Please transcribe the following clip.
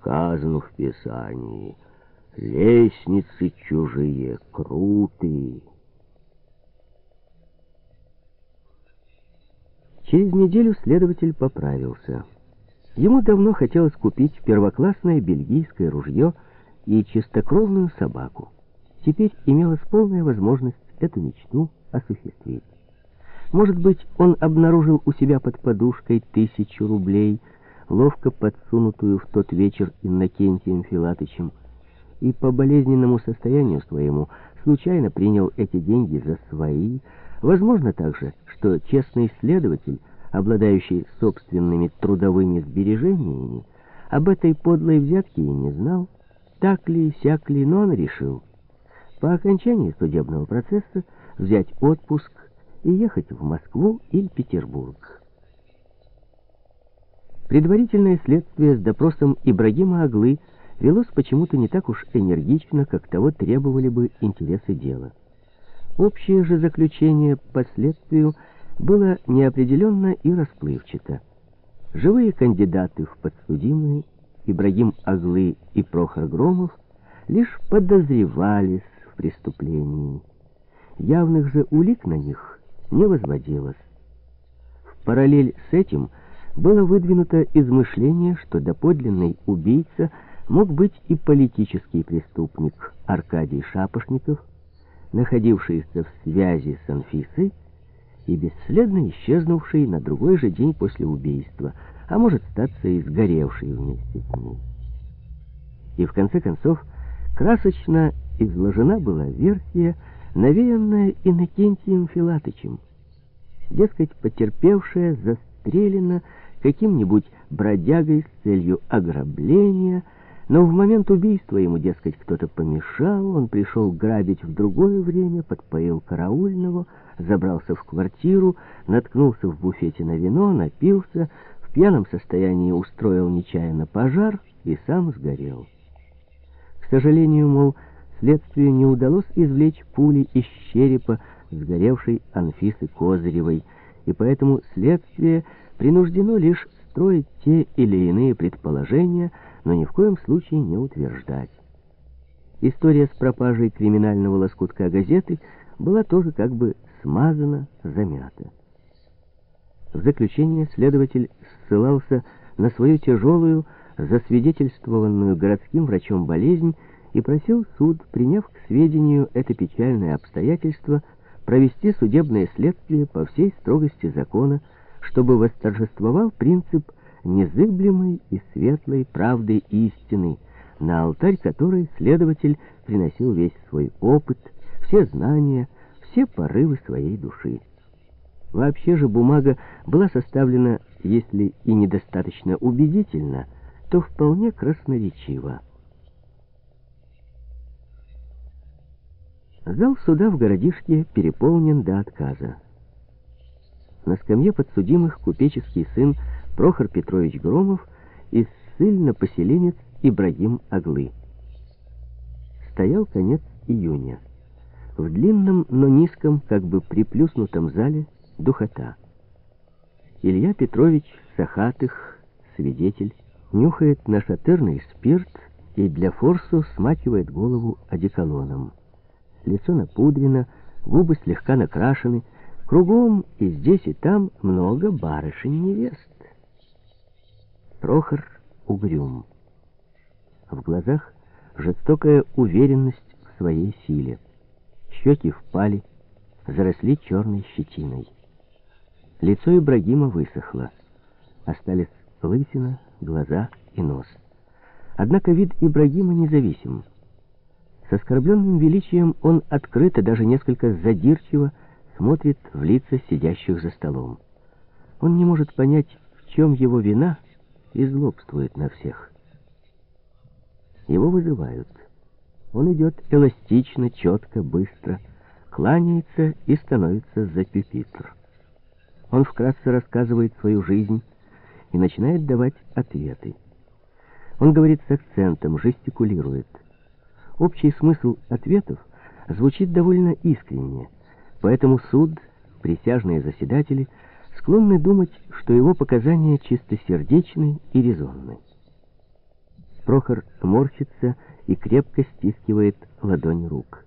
сказано в Писании. Лестницы чужие крутые. Через неделю следователь поправился. Ему давно хотелось купить первоклассное бельгийское ружье и чистокровную собаку. Теперь имелась полная возможность эту мечту осуществить. Может быть, он обнаружил у себя под подушкой тысячу рублей, ловко подсунутую в тот вечер Иннокентием Филатычем, и по болезненному состоянию своему случайно принял эти деньги за свои, Возможно также, что честный следователь, обладающий собственными трудовыми сбережениями, об этой подлой взятке и не знал, так ли, сяк ли, но он решил по окончании судебного процесса взять отпуск и ехать в Москву или Петербург. Предварительное следствие с допросом Ибрагима Аглы велось почему-то не так уж энергично, как того требовали бы интересы дела. Общее же заключение по следствию было неопределенно и расплывчато. Живые кандидаты в подсудимые, Ибрагим Аглы и Прохор Громов, лишь подозревались в преступлении. Явных же улик на них не возводилось. В параллель с этим было выдвинуто измышление, что доподлинный убийца мог быть и политический преступник Аркадий Шапошников, находившийся в связи с Анфисой и бесследно исчезнувший на другой же день после убийства, а может статься и сгоревший вместе с ней. И в конце концов красочно изложена была версия, навеянная Иннокентием Филатычем. Дескать, потерпевшая застрелена каким-нибудь бродягой с целью ограбления – но в момент убийства ему, дескать, кто-то помешал, он пришел грабить в другое время, подпоил караульного, забрался в квартиру, наткнулся в буфете на вино, напился, в пьяном состоянии устроил нечаянно пожар и сам сгорел. К сожалению, мол, следствию не удалось извлечь пули из черепа сгоревшей Анфисы Козыревой, и поэтому следствие принуждено лишь строить те или иные предположения, но ни в коем случае не утверждать. История с пропажей криминального лоскутка газеты была тоже как бы смазана, замята. В заключение следователь ссылался на свою тяжелую, засвидетельствованную городским врачом болезнь и просил суд, приняв к сведению это печальное обстоятельство, провести судебное следствие по всей строгости закона, чтобы восторжествовал принцип незыблемой и светлой правды истины, на алтарь которой следователь приносил весь свой опыт, все знания, все порывы своей души. Вообще же бумага была составлена, если и недостаточно убедительно, то вполне красноречиво. Зал суда в городишке переполнен до отказа. На скамье подсудимых купеческий сын Прохор Петрович Громов и ссыльно-поселенец Ибрагим Аглы. Стоял конец июня. В длинном, но низком, как бы приплюснутом зале духота. Илья Петрович Сахатых, свидетель, нюхает нашатырный спирт и для форсу смакивает голову одеколоном. Лицо напудрено, губы слегка накрашены, кругом и здесь и там много барышень-невест. Прохор угрюм. В глазах жестокая уверенность в своей силе. Щеки впали, заросли черной щетиной. Лицо Ибрагима высохло. Остались лысина, глаза и нос. Однако вид Ибрагима независим. С оскорбленным величием он открыто, даже несколько задирчиво, смотрит в лица сидящих за столом. Он не может понять, в чем его вина — и злобствует на всех. Его вызывают. Он идет эластично, четко, быстро, кланяется и становится за пюпитр. Он вкратце рассказывает свою жизнь и начинает давать ответы. Он говорит с акцентом, жестикулирует. Общий смысл ответов звучит довольно искренне, поэтому суд, присяжные заседатели — склонны думать, что его показания чистосердечны и резонны. Прохор морщится и крепко стискивает ладонь рук.